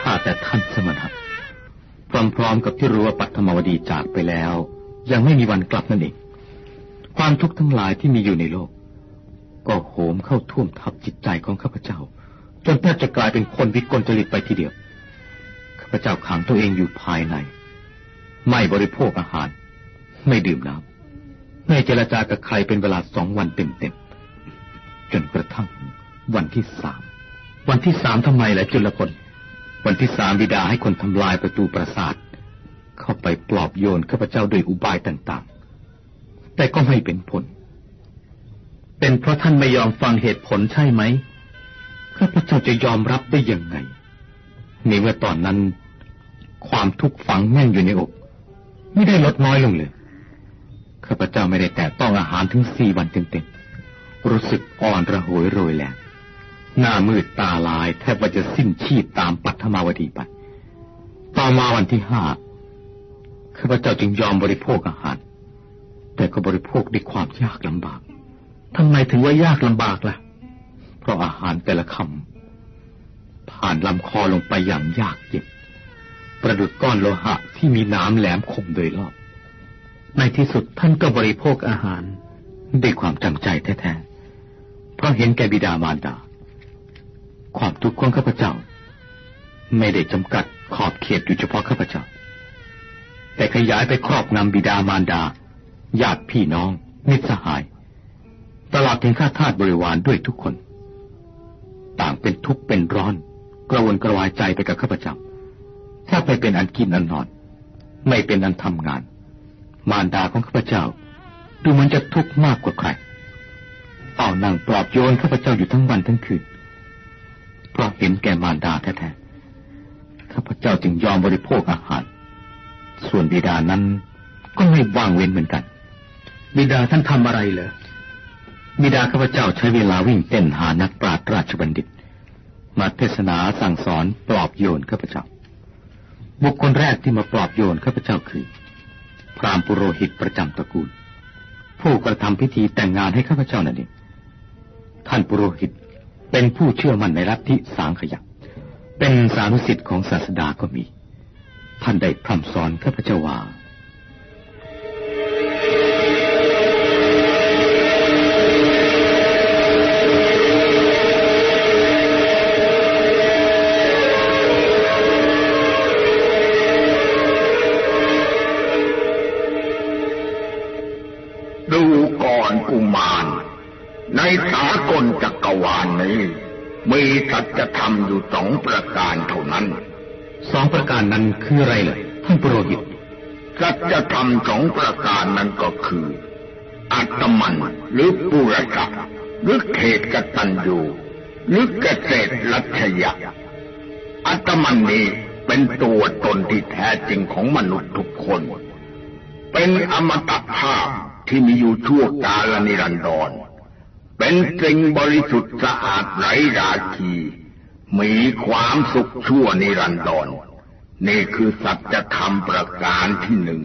ข้าแต่ท่านสมณะพร้อมๆกับที่รู้ว่าปัทมวดีจากไปแล้ว ยังไม่มีวันกลับนั่นเองความทุกข์ทั้งหลายที่มีอยู่ในโลก ก็โหมเข้าท่วมทับจิตใจของข้าพเจ้า จนแทบจะกลายเป็นคนวิกลจริตไปทีเดียวข้าพเจ้าขังตัวเองอยู่ภายใน ไม่บริโภคอาหาร ไม่ดื่มน้ำ ไม่เจรจากับใครเป็นเวลาสองวันเต็มๆจนกระทั่งวันที่สามวันที่สามทำไมล่ะจุลพลวันที่สามบิดาให้คนทำลายประตูปราสาท เข้าไปปลอบโยนข้าพเจ้าด้วยอุบายต่างๆ แต่ก็ไม่เป็นผล เป็นเพราะท่านไม่ยอมฟังเหตุผลใช่ไหมข้าพเจ้าจะยอมรับได้ยังไงในเมื่อตอนนั้น ความทุกข์ฝังแน่นอยู่ในอก ไม่ได้ลดน้อยลงเลย ข้าพเจ้าไม่ได้แตะต้องอาหารถึงสี่วันเต็มๆรู้สึกอ่อนระโหยโรยแรงหน้ามืดตาลายแทบว่าจะสิ้นชีพตามปัทมาวดีไปต่อมาวันที่ห้าข้าพเจ้าจึงยอมบริโภคอาหาร แต่ก็บริโภคด้วยความยากลำบากทำไมถึงว่ายากลำบากล่ะ เพราะอาหารแต่ละคำผ่านลำคอลงไปอย่างยากเย็นประดุดก้อนโลหะที่มีน้ำแหลมคมโดยรอบ ในที่สุดท่านก็บริโภคอาหาร ด้วยความจำใจแท้ๆ เพราะเห็นแก่บิดามารดา ความทุกข์ของข้าพเจ้า ไม่ได้จำกัดขอบเขตอยู่เฉพาะข้าพเจ้า แต่ขยายไปครอบงำบิดามารดาญาติพี่น้อง มิตรสหาย ตลอดถึงข้าทาสบริวารด้วยทุกคน ต่างเป็นทุกข์เป็นร้อน กระวนกระวายใจไปกับข้าพเจ้าถ้าไปเป็นอันกินอันนอน ไม่เป็นอันทำงาน มารดาของข้าพเจ้า ดูเหมือนจะทุกข์มากกว่าใครเอานั่งปลอบโยนข้าพเจ้าอยู่ทั้งวันทั้งคืนเพราะเห็นแก่มารดาแท้ๆข้าพเจ้าจึงยอมบริโภคอาหาร ส่วนบิดานั้นก็ไม่ว่างเว้นเหมือนกัน บิดาท่านทำอะไรเหรอบิดาข้าพเจ้าใช้เวลาวิ่งเต้นหานักปราชญ์ราชบัณฑิต มาเทศนาสั่งสอนปลอบโยนข้าพเจ้า บุคคลแรกที่มาปลอบโยนข้าพเจ้าคือ พราหมณ์ปุโรหิตประจำตระกูล ผู้กระทำพิธีแต่งงานให้ข้าพเจ้านั่นเองท่านปุโรหิตเป็นผู้เชื่อมั่นในลัทธิสางขยักเป็นสานุสิทธิ์ของศาสดาก็มี ท่านได้พร่ำสอนข้าพเจ้าว่า การนั้นคืออะไรล่ะท่านปุโรหิตสัจธรรมสองประการนั้นก็คือ อัตมันหรือปุรสัตหรือเขตกตัญญูหรือเกษตรรัชยะ อัตมันนี้เป็นตัวตนที่แท้จริงของมนุษย์ทุกคน เป็นอมตะภาพที่มีอยู่ชั่วกาลนิรันดร เป็นสิ่งบริสุทธิ์สะอาดไร้ราคี มีความสุขชั่วนิรันดร นี่คือสัจธรรมประการที่หนึ่ง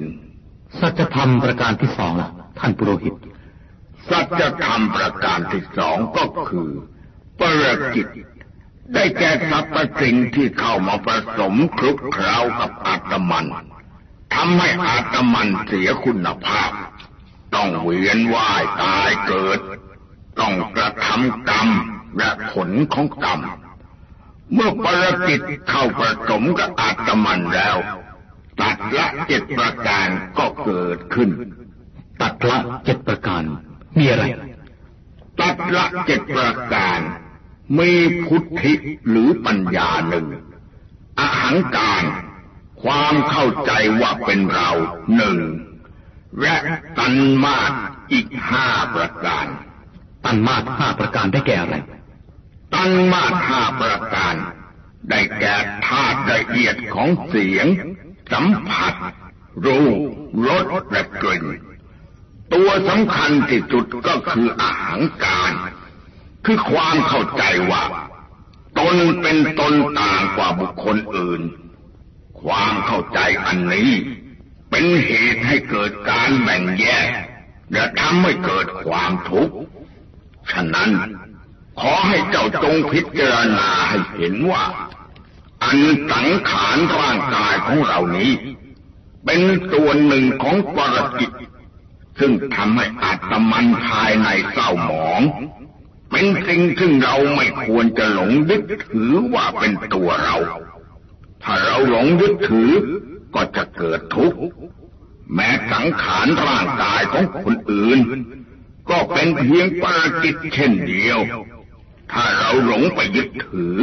สัจธรรมประการที่สองล่ะ ท่านปุโรหิต สัจธรรมประการที่สองก็คือปรกิจได้แก่สรรพสิ่งที่เข้ามาผสมคลุกเคล้ากับอาตมันทำให้อาตมันเสียคุณภาพ ต้องเวียนว่ายตายเกิด ต้องกระทำกรรมและผลของกรรม เมื่อปรกิจเข้าผสมกับอาตมันแล้ว ตัดละเจ็ดประการก็เกิดขึ้น ตัดละเจ็ดประการ มีอะไร ตัดละเจ็ดประการมีพุทธิหรือปัญญาหนึ่งอหังการ ความเข้าใจว่าเป็นเราหนึ่งและตันมาตอีกห้าประการ ตันมาตห้าประการได้แก่อะไร ตันมาตห้าประการ ได้แก่ธาตุละเอียดของเสียง สัมผัส รูปรสและกลิ่น ตัวสำคัญที่สุดก็คืออาหางการ คือความเข้าใจว่า ตนเป็นตนต่างกว่าบุคคลอื่น ความเข้าใจอันนี้ เป็นเหตุให้เกิดการแบ่งแยกอย่าทำให้เกิดความทุกข์ ฉะนั้น ขอให้เจ้าจงพิจารณาให้เห็นว่า อันสังขารร่างกายของเรานี้ เป็นส่วนหนึ่งของปรจิตซึ่งทำให้อาตมันภายในเศร้าหมอง เป็นสิ่งซึ่งเราไม่ควรจะหลงยึดถือว่าเป็นตัวเรา ถ้าเราหลงยึดถือก็จะเกิดทุกข์แม้สังขารร่างกายของคนอื่น ก็เป็นเพียงปรจิตเช่นเดียว ถ้าเราหลงไปยึดถือ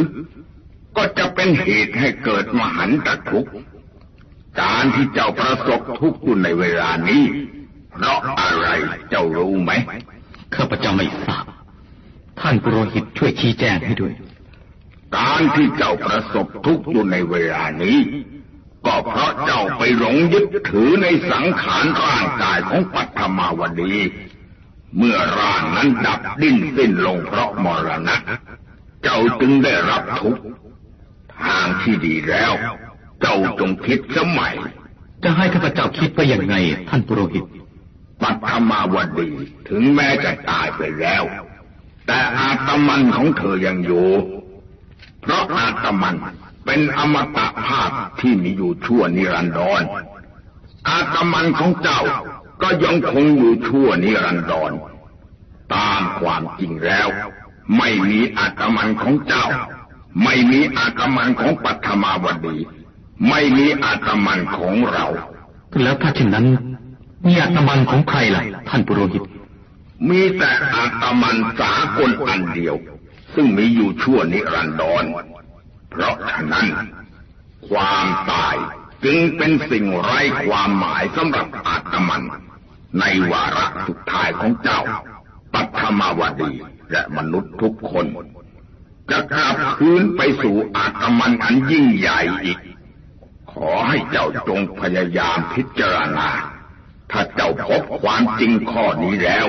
ก็จะเป็นเหตุให้เกิดมหันตทุกข์การที่เจ้าประสบทุกข์อยู่ในเวลานี้เพราะอะไรเจ้ารู้ไหมข้าพเจ้าไม่ทราบท่านปุโรหิตช่วยชี้แจงให้ด้วย การที่เจ้าประสบทุกข์อยู่ในเวลานี้ ก็เพราะเจ้าไปหลงยึดถือในสังขารร่างกายของปัทมาวดี เมื่อร่างนั้นดับดิ้นสิ้นลงเพราะมรณะ เจ้าจึงได้รับทุกข์ทางที่ดีแล้ว เจ้าจงคิดสมัย จะให้ข้าพเจ้าคิดไปอย่างไง ท่านปุโรหิต ปัทมาวดี ถึงแม้จะตายไปแล้ว แต่อาตมันของเธอยังอยู่ เพราะอาตมันเป็นอมตะภาพที่มีอยู่ชั่วนิรันดร อาตมันของเจ้า ก็ยังคงอยู่ชั่วนิรันดรตามความจริงแล้ว ไม่มีอาตมันของเจ้า ไม่มีอาตมันของปัทมาวดี ไม่มีอาตมันของเรา แล้วถ้าเช่นนั้น มีอาตมันของใครล่ะ ท่านปุโรหิต มีแต่อาตมันสากลอันเดียว ซึ่งมีอยู่ชั่วนิรันดรเพราะฉะนั้น ความตายจึงเป็นสิ่งไร้ความหมายสำหรับอาตมัน ในวาระสุดท้ายของเจ้า ปัทมาวดีและมนุษย์ทุกคน จะกลับคืนไปสู่อาตมันอันยิ่งใหญ่อีก ขอให้เจ้าจงพยายามพิจารณา ถ้าเจ้าพบความจริงข้อนี้แล้ว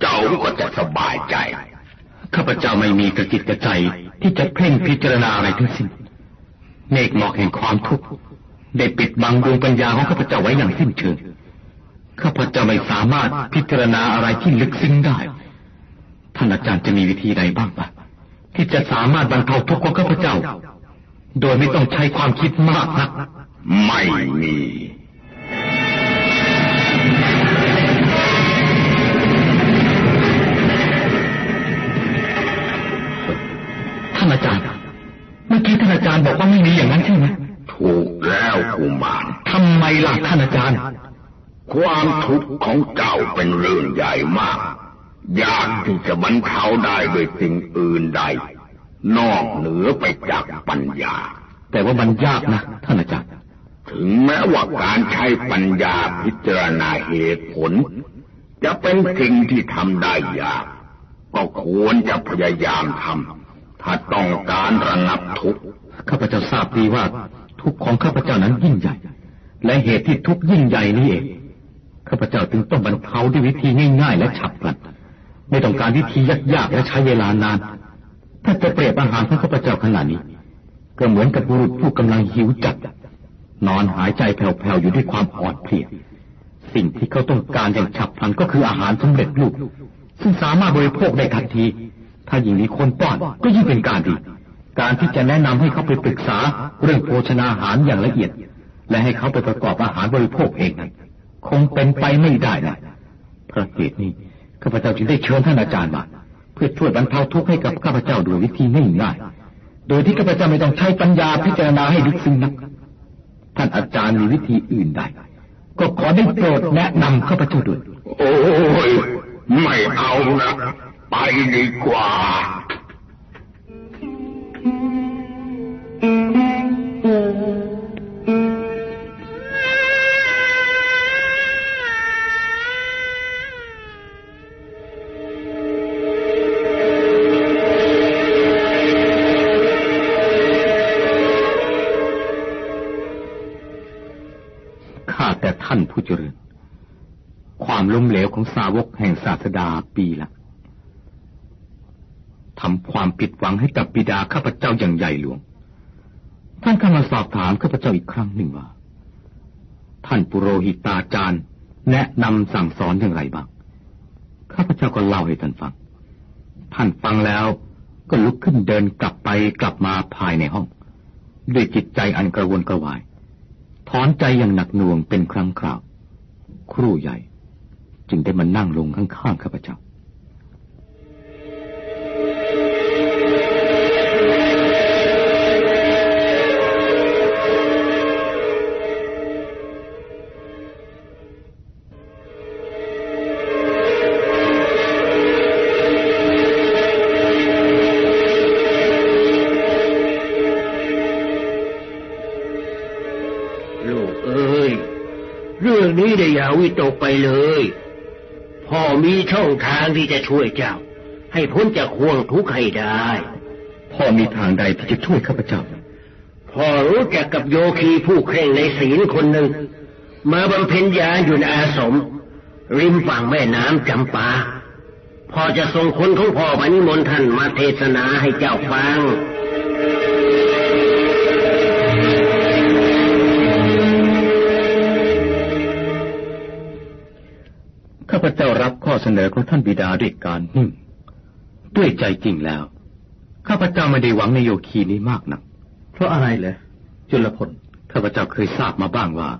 เจ้าก็จะสบายใจ ข้าพเจ้าไม่มีกระจิตกระใจที่จะเพ่งพิจารณาอะไรทั้งสิ้นเมฆหมอกแห่งความทุกข์ได้ปิดบังดวงปัญญาของข้าพเจ้าไว้อย่างสิ้นเชิง ข้าพเจ้าไม่สามารถพิจารณาอะไรที่ลึกซึ้งได้ ท่านอาจารย์จะมีวิธีใดบ้างปะที่จะสามารถบรรเทาทุกข์ของข้าพเจ้า โดยไม่ต้องใช้ความคิดมากนัก ไม่มีท่านอาจารย์ เมื่อกี้ท่านอาจารย์บอกว่าไม่มีอย่างนั้นใช่ไหมถูกแล้วกุมารทำไมล่ะท่านอาจารย์ ความทุกข์ของเจ้าเป็นเรื่องใหญ่มาก ยากที่จะบรรเทาได้ด้วยสิ่งอื่นใด นอกเหนือไปจากปัญญา แต่ว่ามันยากนะท่านอาจารย์ ถึงแม้ว่าการใช้ปัญญาพิจารณาเหตุผล จะเป็นสิ่งที่ทำได้ยาก ก็ควรจะพยายามทำถ้าต้องการระงับทุกข์ข้าพเจ้าทราบดีว่าทุกข์ของข้าพเจ้านั้นยิ่งใหญ่ และเหตุที่ทุกข์ยิ่งใหญ่นี้เอง ข้าพเจ้าจึงต้องบรรเทาด้วยวิธีง่ายๆ และฉับพลัน ไม่ต้องการวิธียากๆและใช้เวลานาน ถ้าจะเปรียบอาหารของข้าพเจ้าขนาดนี้ ก็เหมือนกับบุรุษผู้กำลังหิวจัด นอนหายใจแผ่วๆอยู่ด้วยความอ่อนเพลีย สิ่งที่เขาต้องการอย่างฉับพลันก็คืออาหารสำเร็จรูปซึ่งสามารถบริโภคได้ทันที ถ้ายิ่งมีคนป้อนก็ยิ่งเป็นการดี การที่จะแนะนำให้เขาไปปรึกษาเรื่องโภชนาอาหารอย่างละเอียด และให้เขาไปประกอบอาหารบริโภคเองนั้น คงเป็นไปไม่ได้นะเพระเหตุนี้ข้าพเจ้าจึงได้เชิญท่านอาจารย์มา เพื่อช่วยบรรเทาทุกข์ให้กับข้าพเจ้าโดยวิธีง่ายๆโดยที่ข้าพเจ้าไม่ต้องใช้ปัญญาพิจารณาให้ลึกซึ้งนัก ท่านอาจารย์มีวิธีอื่นใดก็ขอได้โปรดแนะนำข้าพเจ้าด้วย โอ้ยไม่เอานะ ไปดีกว่า สาวกแห่งศาสดาปีละทำความผิดหวังให้กับบิดาข้าพเจ้าอย่างใหญ่หลวง ท่านเข้ามาสอบถามข้าพเจ้าอีกครั้งหนึ่งว่า ท่านปุโรหิตาจารย์ แนะนำสั่งสอนอย่างไรบ้าง ข้าพเจ้าก็เล่าให้ท่านฟัง ท่านฟังแล้วก็ลุกขึ้นเดินกลับไปกลับมาภายในห้อง ด้วยจิตใจอันกระวนกระวาย ถอนใจอย่างหนักหน่วงเป็นครั้งคราว ครู่ใหญ่ จึงได้มานั่งลงข้างๆข้าพเจ้านี้ได้อย่าวิตกไปเลย พ่อมีช่องทางที่จะช่วยเจ้า ให้พ้นจากห่วงทุกข์ให้ได้ พ่อมีทางใดที่จะช่วยข้าพเจ้า พ่อรู้จักกับโยคีผู้เคร่งในศีลคนหนึ่ง มาบำเพ็ญญาอยู่ในอาสม ริมฝั่งแม่น้ำจำปาพ่อจะส่งคนของพ่อมานิมนต์ท่านมาเทศนาให้เจ้าฟัง เสนอของท่านบิดาด้วยการนิ่งด้วยใจจริงแล้ว ข้าพเจ้าไม่ได้หวังในโยคีนี้มากนัก เพราะอะไรเลยจุลพลข้าพเจ้าเคยทราบมาบ้างว่า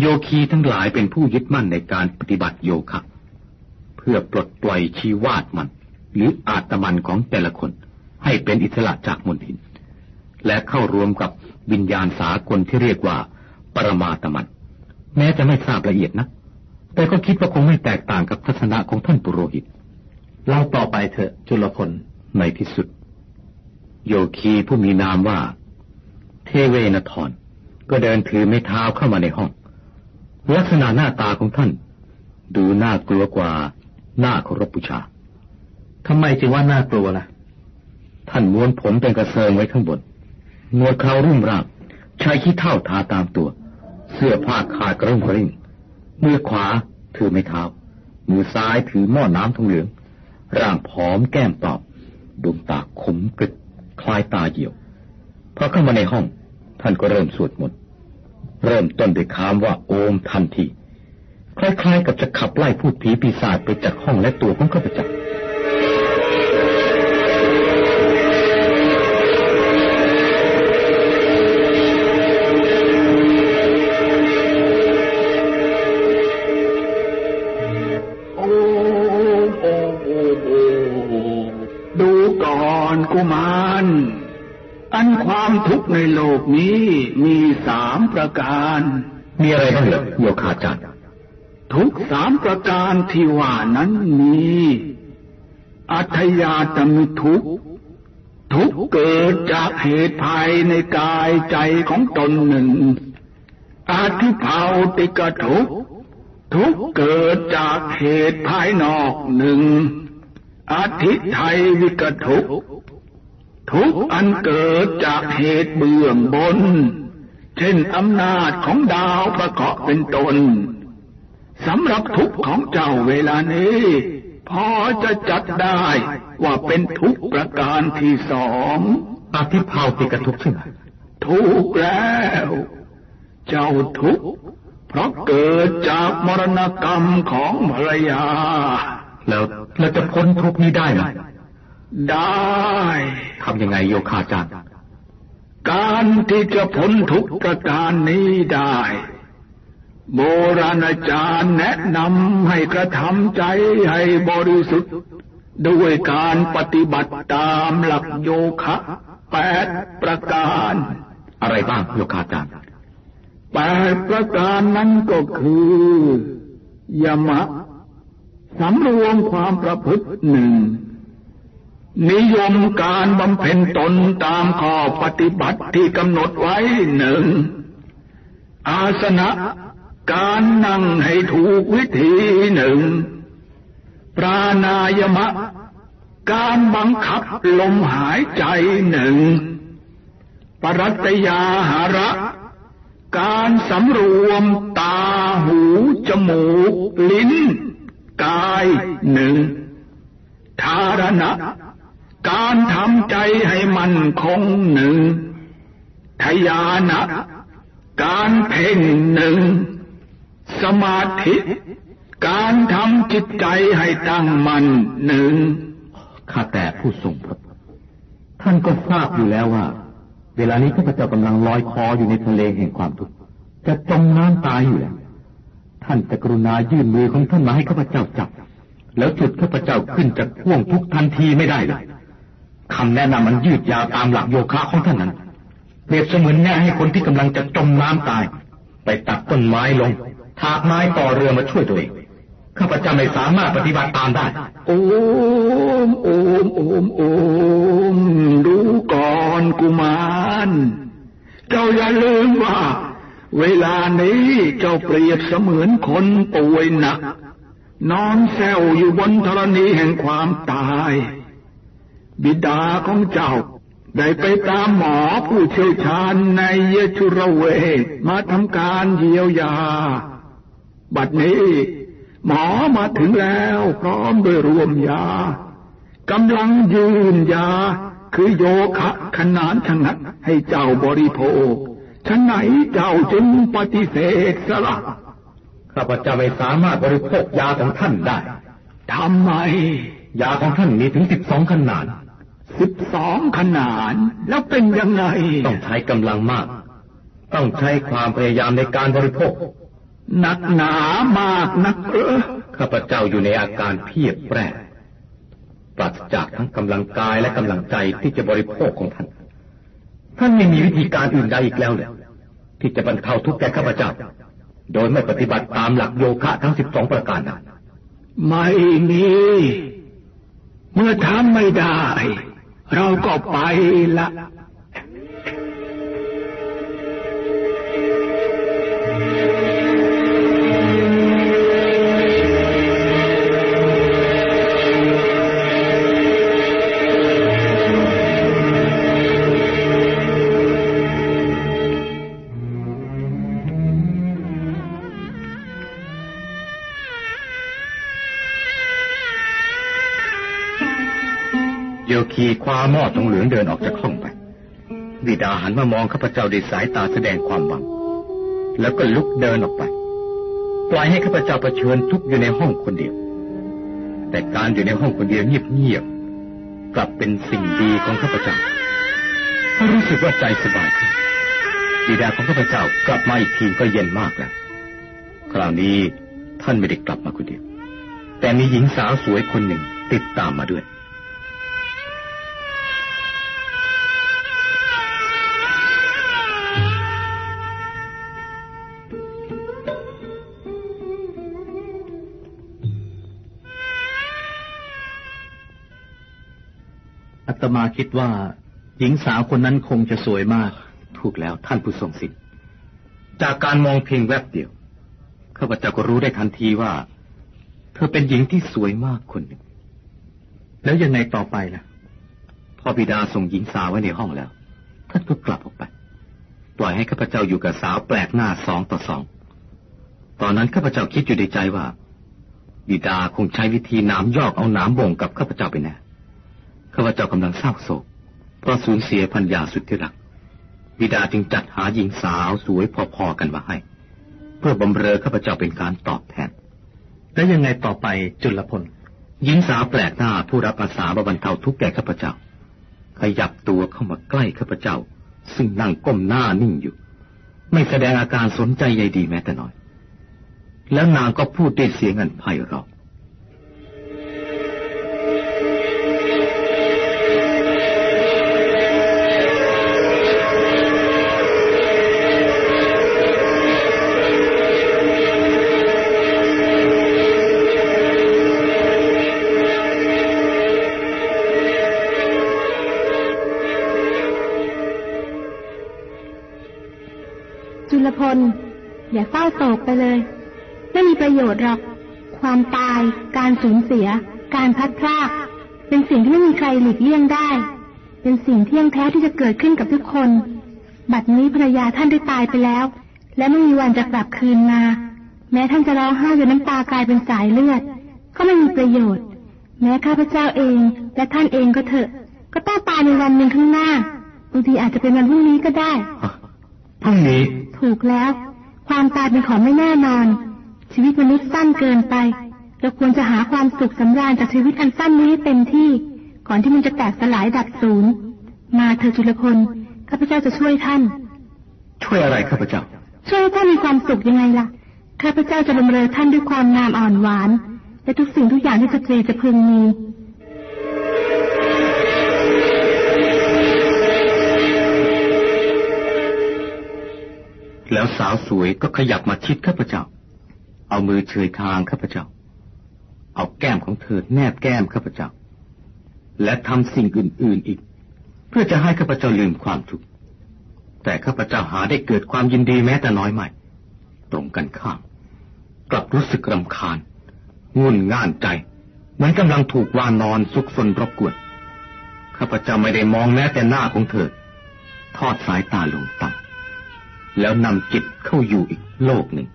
โยคีทั้งหลายเป็นผู้ยึดมั่นในการปฏิบัติโยคะ เพื่อปลดปล่อยชีวาตมัน หรืออาตมันของแต่ละคน ให้เป็นอิสระจากมลทิน และเข้ารวมกับวิญญาณสากลที่เรียกว่า ปรมาตมัน แม้จะไม่ทราบละเอียดนะ แต่ก็คิดว่าคงไม่แตกต่างกับทัศนะของท่านปุโรหิต เล่าต่อไปเถอะจุลพลในที่สุด โยคีผู้มีนามว่า เทเวนทรก็เดินถือไม้เท้าเข้ามาในห้อง ลักษณะหน้าตาของท่าน ดูน่ากลัวกว่าหน้าเคารพบูชาทำไมจึงว่าน่ากลัวล่ะ ท่านม้วนผมเป็นกระเซิงไว้ข้างบนหนวดเขารุ่มร่างใช้ขี้เท่าทาตามตัว เสื้อผ้าขาดกระรุ่งกระริ่ง มือขวาถือไม้เท้า มือซ้ายถือหม้อน้ำทองเหลือง ร่างผอมแก้มตอบดวงตาขมกริบคล้ายตาเหี่ยว พอเข้ามาในห้อง ท่านก็เริ่มสวดมนต์ เริ่มต้นด้วยคำว่าโอมทันที คล้ายๆกับจะขับไล่พูดผีปีศาจไปจากห้องและตัวของข้าพเจ้า อันความทุกข์ในโลกนี้มีสามประการ มีอะไรบ้างเหรอโยคาจารย์ทุกสามประการที่ว่านั้นมี อัธยาตมิทุกทุกเกิดจากเหตุภายในกายใจของตนหนึ่ง อาทิภาวติกทุกทุกเกิดจากเหตุภายนอกหนึ่งอาทิไทยวิกทุก ทุกอันเกิดจากเหตุเบื้องบน เช่นอำนาจของดาวประกอบเป็นตนสำหรับทุกของเจ้าเวลานี้ พอจะจัดได้ว่าเป็นทุกประการที่สองอาทิพาวติกทุกใช่ไหมทุกแล้ว เจ้าทุกเพราะเกิดจากมรณกรรมของภรรยา แล้วเราจะพ้นทุกนี้ได้ไหม ได้ทำยังไงโยคาจารย์ การที่จะพ้นทุกประการนี้ได้ โบราณอาจารย์แนะนำให้กระทำใจให้บริสุทธิ์ ด้วยการปฏิบัติตามหลักโยคะแปดประการ อะไรบ้างโยคาจารย์แปดประการนั้นก็คือยมะสำรวมความประพฤติหนึ่ง นิยมการบำเพ็ญตนตามข้อปฏิบัติที่กำหนดไว้หนึ่ง อาสนะการนั่งให้ถูกวิธีหนึ่ง ปราณายมะ การบังคับลมหายใจหนึ่ง ปรัตยาหาระ การสำรวมตาหู จมูก ลิ้น กายหนึ่งทารณะ การทำใจให้มันคงหนึ่งทยานะการเพ่งหนึ่ง สมาธิ การทำจิตใจให้ตั้งมันหนึ่งข้าแต่ผู้ทรงพระท่านก็ทราบอยู่แล้วว่า เวลานี้ข้าพเจ้ากำลังลอยคออยู่ในทะเลแห่งความทุกข์จะจมน้ำตายอยู่แล้ว ท่านจะกรุณายื่นมือของท่านมาให้ข้าพเจ้าจับ แล้วจุดข้าพเจ้าขึ้นจากพ่วงทุกทันทีไม่ได้เลย คำแนะนำมันยืดยาวตามหลักโยคะของท่านนั้นเปรียบเสมือนแนะให้คนที่กำลังจะจมน้ำตาย ไปตัดต้นไม้ลงถากไม้ต่อเรือมาช่วยตัวเองข้าพเจ้าไม่สามารถปฏิบัติตามได้ โอมโอมโอมโอมดูก่อนกุมารเจ้าอย่าลืมว่า เวลานี้เจ้าเปรียบเสมือนคนป่วยหนัก นอนแซวอยู่บนธรณีแห่งความตาย บิดาของเจ้า ได้ไปตามหมอผู้เชี่ยวชาญในเยชุระเวทมาทำการเยียวยา บัดนี้ หมอมาถึงแล้วพร้อมด้วยรวมยากำลังยืนยา คือโยคะขนานชงัดให้เจ้าบริโภคฉะไหนเจ้าจึงปฏิเสธสละข้าพเจ้าไม่สามารถบริโภคยาของท่านได้ทำไม ยาของท่านมีถึงสิบสองขนาด สิบสองขนานแล้วเป็นยังไง ต้องใช้กำลังมาก ต้องใช้ความพยายามในการบริโภคหนักหนามากนักเออข้าพเจ้าอยู่ในอาการเพียบแปรปราศจากทั้งกำลังกายและกำลังใจที่จะบริโภคของท่าน ท่านไม่มีวิธีการอื่นใดอีกแล้วเลยที่จะบรรเทาทุกข์แก่ข้าพเจ้า โดยไม่ปฏิบัติตามหลักโยคะทั้งสิบสองประการนั้นไม่มี เมื่อทำไม่ได้ เราก็ไปละ คว้าหม้อทองเหลืองเดินออกจากห้องไปบิดาหันมามองข้าพเจ้าด้วยสายตาแสดงความหวัง แล้วก็ลุกเดินออกไป ปล่อยให้ข้าพเจ้าเผชิญทุกข์อยู่ในห้องคนเดียว แต่การอยู่ในห้องคนเดียวเงียบๆกลับเป็นสิ่งดีของข้าพเจ้ารู้สึกว่าใจสบายขึ้นบิดาของข้าพเจ้ากลับมาอีกทีก็เย็นมากแล้ว คราวนี้ท่านไม่ได้กลับมาคนเดียว แต่มีหญิงสาวสวยคนหนึ่งติดตามมาด้วย ตมาคิดว่า หญิงสาวคนนั้นคงจะสวยมาก ถูกแล้วท่านผู้ทรงสิทธิ์จากการมองเพียงแวบเดียวข้าพเจ้าก็รู้ได้ทันทีว่า เธอเป็นหญิงที่สวยมากคนหนึ่ง แล้วยังไงต่อไปล่ะพอบิดาส่งหญิงสาวไว้ในห้องแล้ว ท่านก็กลับออกไป ปล่อยให้ข้าพเจ้าอยู่กับสาวแปลกหน้าสองต่อสอง ตอนนั้นข้าพเจ้าคิดอยู่ในใจว่า บิดาคงใช้วิธีน้ำยอกเอาน้ำบ่งกับข้าพเจ้าไปแน่ ข้าพเจ้ากำลังเศร้าโศก เพราะสูญเสียพันยาสุดที่รัก บิดาจึงจัดหาหญิงสาวสวยพอๆกันมาให้ เพื่อบำเรอข้าพเจ้าเป็นการตอบแทน แล้วยังไงต่อไปจุลพล หญิงสาวแปลกหน้าผู้รับอาสามาบรรเทาทุกข์แก่ข้าพเจ้า ขยับตัวเข้ามาใกล้ข้าพเจ้า ซึ่งนั่งก้มหน้านิ่งอยู่ ไม่แสดงอาการสนใจใยดีแม้แต่น้อย แล้วนางก็พูดด้วยเสียงอันไพเราะ จุลพลอย่าเศร้าโศกไปเลย ไม่มีประโยชน์หรอก ความตาย การสูญเสีย การพัดพราก เป็นสิ่งที่ไม่มีใครหลีกเลี่ยงได้ เป็นสิ่งเที่ยงแท้ที่จะเกิดขึ้นกับทุกคน บัดนี้ภรรยาท่านได้ตายไปแล้ว และไม่มีวันจะกลับคืนมา แม้ท่านจะร้องไห้จนน้ำตากลายเป็นสายเลือด ก็ไม่มีประโยชน์ แม้ข้าพเจ้าเองและท่านเองก็เถอะ ก็ต้องตายในวันหนึ่งข้างหน้าบางทีอาจจะเป็นวันพรุ่งนี้ก็ได้พรุ่งนี้ ถูกแล้ว ความตายเป็นของไม่แน่นอน ชีวิตมนุษย์สั้นเกินไป เราควรจะหาความสุขสำราญจากชีวิตอันสั้นนี้ให้เต็มที่ ก่อนที่มันจะแตกสลายดับสูญมาเถิดจุลพลข้าพเจ้าจะช่วยท่าน ช่วยอะไรข้าพเจ้า ช่วยให้ท่านมีความสุขยังไงล่ะ ข้าพเจ้าจะบำเรอท่านด้วยความงามอ่อนหวาน และทุกสิ่งทุกอย่างที่สตรีจะพึงมี แล้วสาวสวยก็ขยับมาชิดข้าพเจ้า เอามือเฉยคางข้าพเจ้า เอาแก้มของเธอแนบแก้มข้าพเจ้า และทำสิ่งอื่น ๆอีก เพื่อจะให้ข้าพเจ้าลืมความทุกข์ แต่ข้าพเจ้าหาได้เกิดความยินดีแม้แต่น้อยไม่ ตรงกันข้าม กลับรู้สึกรำคาญงุนง่านใจ เหมือนกำลังถูกวานอนซุกซนรบกวน ข้าพเจ้าไม่ได้มองแม้แต่หน้าของเธอ ทอดสายตาลงต่ำ แล้วนำจิตเข้าอยู่อีกโลกหนึ่ง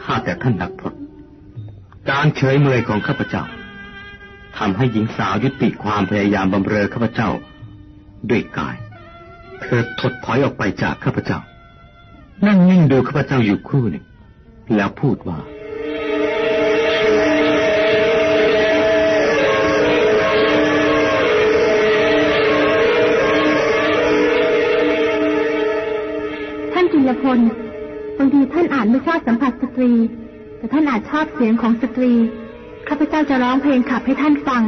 ข้าแต่ท่านนักพรตการเฉยเมยของข้าพเจ้าทำให้หญิงสาวยุติความพยายามบำเรอข้าพเจ้า ด้วยกาย เธอถดถอยออกไปจากข้าพเจ้า นั่งนิ่งดูข้าพเจ้าอยู่ครู่หนึ่งแล้วพูดว่า ท่านจุลพลบางทีท่านอาจไม่ชอบสัมผัสสตรี แต่ท่านอาจชอบเสียงของสตรีข้าพเจ้าจะร้องเพลงขับให้ท่านฟัง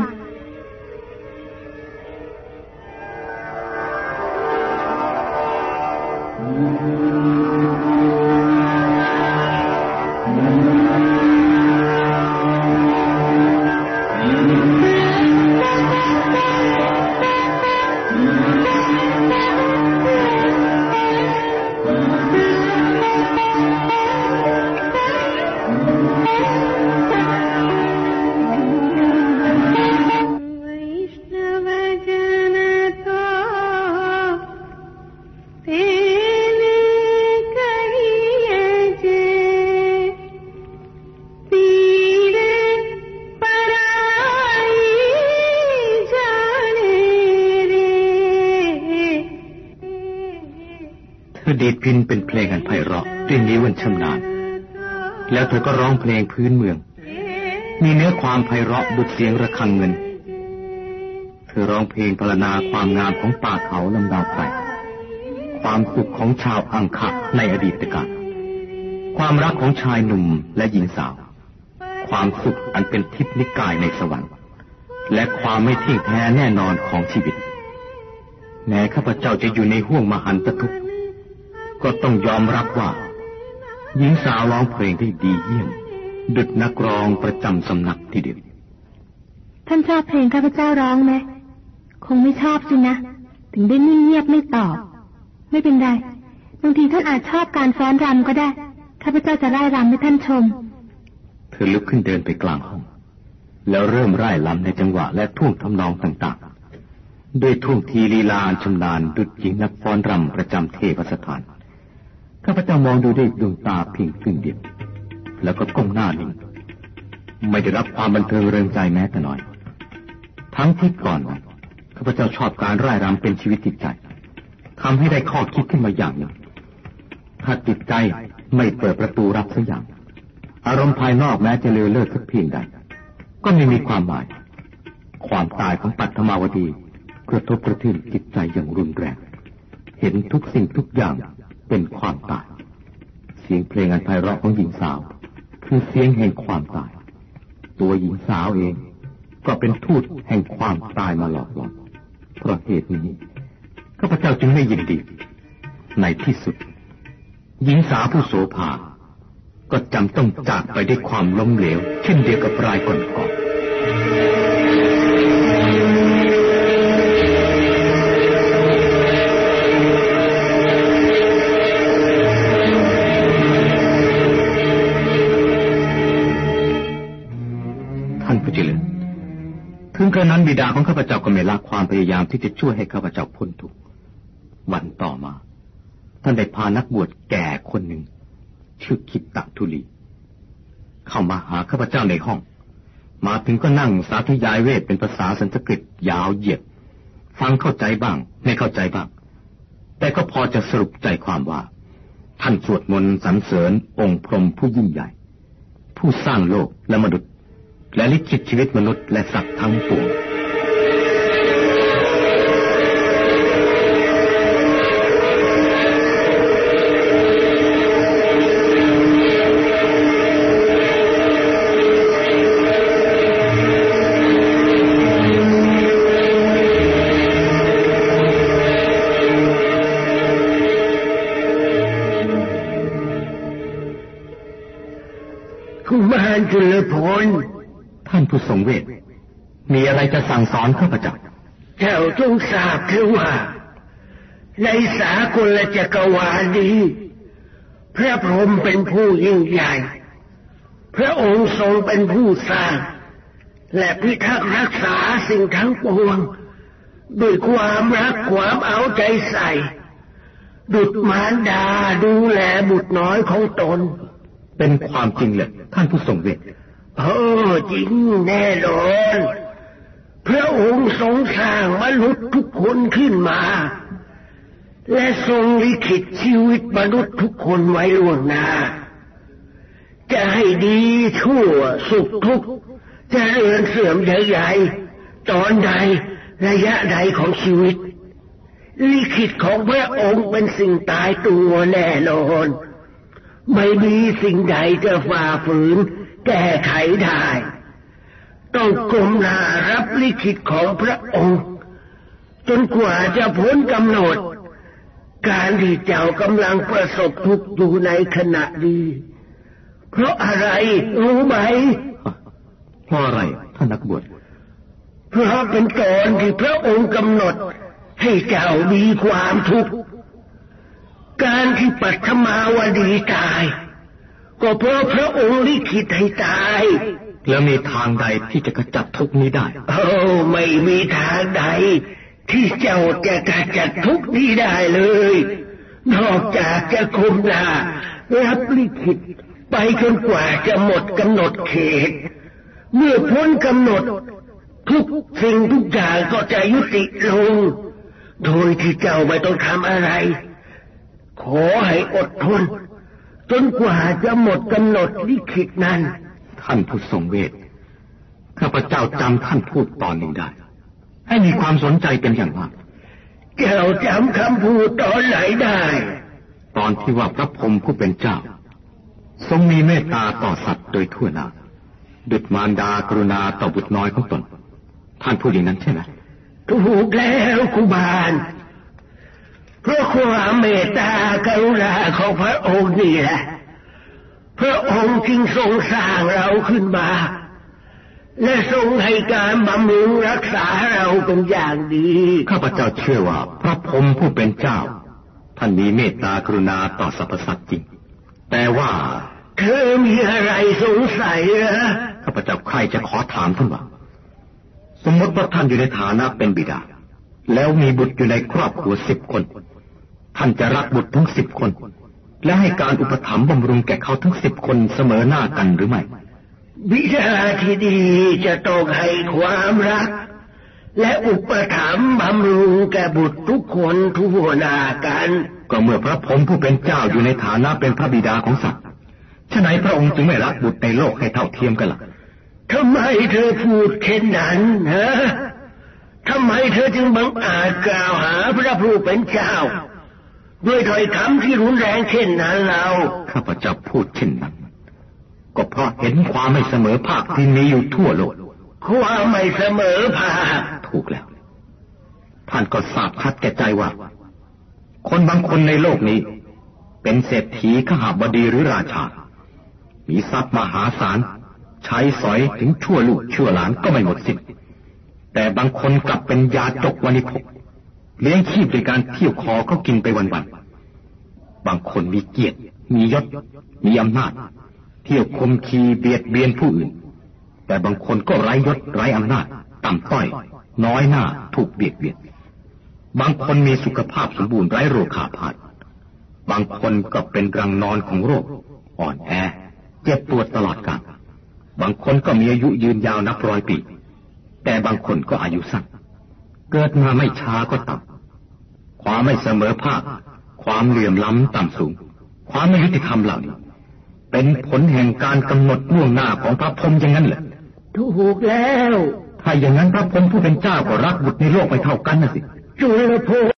ธอก็ร้องเพลงพื้นเมือง มีเนื้อความไพเราะดุจเสียงระฆังเงิน เธอร้องเพลงพรรณนาความงามของป่าเขาลำดาวไพรความสุขของชาวอังคะในอดีตกาลความรักของชายหนุ่มและหญิงสาว ความสุขอันเป็นทิพนิกายในสวรรค์ และความไม่เที่ยงแท้แน่นอนของชีวิต แม้ข้าพเจ้าจะอยู่ในห่วงมหันตทุกข์ก็ต้องยอมรับว่า หญิงสาวร้องเพลงได้ดีเยี่ยม ดุดนักร้องประจำสำนักทีเดียว ท่านชอบเพลงข้าพเจ้าร้องไหมคงไม่ชอบสินะ ถึงได้นิ่งเงียบไม่ตอบ ไม่เป็นไร บางทีท่านอาจชอบการฟ้อนรำก็ได้ ข้าพเจ้าจะไล่รำให้ท่านชม เธอลุกขึ้นเดินไปกลางห้อง แล้วเริ่มร่ายรำในจังหวะและท่วงทำนองต่างๆ ด้วยท่วงทีลีลาอันชำนาญดุจหญิงนักฟ้อนรำประจำเทพสถาน ข้าพเจ้ามองดูด้วยดวงตาเพียงครึ่งเดียวแล้วก็ก้มหน้านิ่งไม่ได้รับความบันเทิงเริงใจแม้แต่น้อย ทั้งที่ก่อนนั้นข้าพเจ้าชอบการร่ายรำเป็นชีวิตจิตใจทำให้ได้ข้อคิดขึ้นมาอย่างหนึ่งถ้าจิตใจไม่เปิดประตูรับสักอย่าง อารมณ์ภายนอกแม้จะเลวเลิศสักเพียงใดก็ไม่มีความหมาย ความตายของปัทมาวดีกระทบกระเทือนจิตใจอย่างรุนแรง เห็นทุกสิ่งทุกอย่าง เป็นความตาย เสียงเพลงอันไพเราะของหญิงสาว คือเสียงแห่งความตาย ตัวหญิงสาวเอง ก็เป็นทูตแห่งความตายมาหลอกหลอนเพราะเหตุนี้ข้าพเจ้าจึงไม่ยินดี ในที่สุด หญิงสาวผู้โสภาก็จำต้องจากไปด้วยความล้มเหลว เช่นเดียวกับรายก่อนๆ ถึงกระนั้นบิดาของข้าพเจ้าก็ไม่ละความพยายามที่จะช่วยให้ข้าพเจ้าพ้นทุกข์วันต่อมา ท่านได้พานักบวชแก่คนหนึ่ง ชื่อคิดตะทุลี เข้ามาหาข้าพเจ้าในห้อง มาถึงก็นั่งสาธยายเวทเป็นภาษาสันสกฤตยาวเหยียด ฟังเข้าใจบ้าง ไม่เข้าใจบ้าง แต่ก็พอจะสรุปใจความว่า ท่านสวดมนต์สรรเสริญองค์พรหมผู้ยิ่งใหญ่ ผู้สร้างโลกและมนุษย์ และลิขิตชีวิตมนุษย์และสัตว์ทั้งปวงกุมารจุลพล ท่านผู้ทรงเวท มีอะไรจะสั่งสอนข้าพเจ้าเจ้าจงทราบเถอะว่า ในสากลจักรวาลนี้พระพรหมเป็นผู้ยิ่งใหญ่ พระองค์ทรงเป็นผู้สร้าง และพิทักษ์รักษาสิ่งทั้งปวง ด้วยความรักความเอาใจใส่ ดุจมารดาดูแลบุตรน้อยของตน เป็นความจริงเลยท่านผู้ทรงเวท เออจริงแน่นอนพระองค์ทรงสร้างมนุษย์ทุกคนขึ้นมา และทรงลิขิตชีวิตมนุษย์ทุกคนไว้ล่วงหน้า จะให้ดีชั่วสุขทุกข์จะเริญเสื่อมใหญ่ๆตอนใดระยะใดของชีวิตลิขิตของพระองค์เป็นสิ่งตายตัวแน่นอน ไม่มีสิ่งใดจะฝ่าฝืน แก้ไขได้ ต้องกลมหน้ารับลิขิตของพระองค์ จนกว่าจะพ้นกำหนด การที่เจ้ากำลังประสบทุกข์อยู่ในขณะนี้เพราะอะไรรู้ไหม เพราะอะไรท่านนักบวชเพราะเป็นตอนที่พระองค์กำหนด ให้เจ้ามีความทุกข์การที่ปัทมาวดีตาย ก็เพราะพระองค์ลิขิตให้ตาย แล้วมีทางใดที่จะกระจัดทุกข์นี้ได้โอ้ไม่มีทางใด ที่เจ้าจะกระจัดทุกข์นี้ได้เลย นอกจากจะคุมหน้ารับลิขิตไปจนกว่าจะหมดกำหนดเขต เมื่อพ้นกำหนด ทุกสิ่งทุกอย่างก็จะยุติลง โดยที่เจ้าไม่ต้องทำอะไร ขอให้อดทน จนกว่าจะหมดกำหนดลิขิตนั้น ท่านผู้ทรงเวทข้าพเจ้าจำท่านพูดตอนหนึ่งได้ ให้มีความสนใจเป็นอย่างมากเจ้าจำคำพูดตอนไหนได้ ตอนที่ว่าพระพรหมผู้เป็นเจ้า ทรงมีเมตตาต่อสัตว์โดยทั่วหน้าดุจมารดากรุณาต่อบุตรน้อยของตน ท่านพูดอย่างนั้นใช่ไหมถูกแล้วคุบาล เพราะความเมตตากรุณาของพระองค์นี่แหละพระองค์จึงทรงสร้างเราขึ้นมา และทรงให้การบำรุงรักษาเราเป็นอย่างดี ข้าพเจ้าเชื่อว่า พระพรหมผู้เป็นเจ้า ท่านมีเมตตากรุณาต่อสรรพสัตว์จริง แต่ว่า เธอมีอะไรสงสัยเหรอข้าพเจ้าใครจะขอถามท่านว่า สมมติว่าท่านอยู่ในฐานะเป็นบิดา แล้วมีบุตรอยู่ในครอบครัวสิบคน ท่านจะรักบุตรทั้งสิบคน และให้การอุปถัมภ์บำรุงแก่เขาทั้งสิบคนเสมอหน้ากันหรือไม่บิดาที่ดีจะต้องให้ความรัก และอุปถัมภ์บำรุงแก่บุตรทุกคนทั่วหน้ากัน ก็เมื่อพระพรหมผู้เป็นเจ้าอยู่ในฐานะเป็นพระบิดาของสัตว์ฉะไหนพระองค์จึงไม่รักบุตรในโลกให้เท่าเทียมกันล่ะทำไมเธอพูดเช่นนั้นฮะทำไมเธอจึงบังอาจกล่าวหาพระผู้เป็นเจ้า ด้วยถ้อยคำที่รุนแรงเช่นนั้นเราข้าพเจ้าพูดเช่นนั้น ก็เพราะเห็นความไม่เสมอภาคที่มีอยู่ทั่วโลกความไม่เสมอภาคถูกแล้ว ท่านก็ทราบชัดแก่ใจว่า คนบางคนในโลกนี้ เป็นเศรษฐีขหาบดีหรือราชา มีทรัพย์มหาศาล ใช้สอยถึงชั่วลูกชั่วหลานก็ไม่หมดสิ้นแต่บางคนกลับเป็นยาจกวันิพก เลี้ยงชีพโดยการเที่ยวคอเขากินไปวันๆ บางคนมีเกียรติ มียศ มีอำนาจ เที่ยวคมขีเบียดเบียนผู้อื่น แต่บางคนก็ไร้ยศไร้อำนาจ ต่ำต้อย น้อยหน้า ถูกเบียดเบียน บางคนมีสุขภาพสมบูรณ์ไร้โรคขาพาดบางคนก็เป็นรังนอนของโรค อ่อนแอ เจ็บปวดตลอดกาล บางคนก็มีอายุยืนยาวนับร้อยปี แต่บางคนก็อายุสั้น เกิดมาไม่ช้าก็ต่ำความไม่เสมอภาค ความเหลื่อมล้ำต่ำสูง ความไม่ยุติธรรมเหล่านี้เป็นผลแห่งการกำหนดล่วงหน้าของพระพรหมอย่างนั้นแหละ ถูกแล้ว ถ้าอย่างนั้นพระพรหมผู้เป็นเจ้าก็รักบุตรในโลกไม่เท่ากันนะสิจุลภพ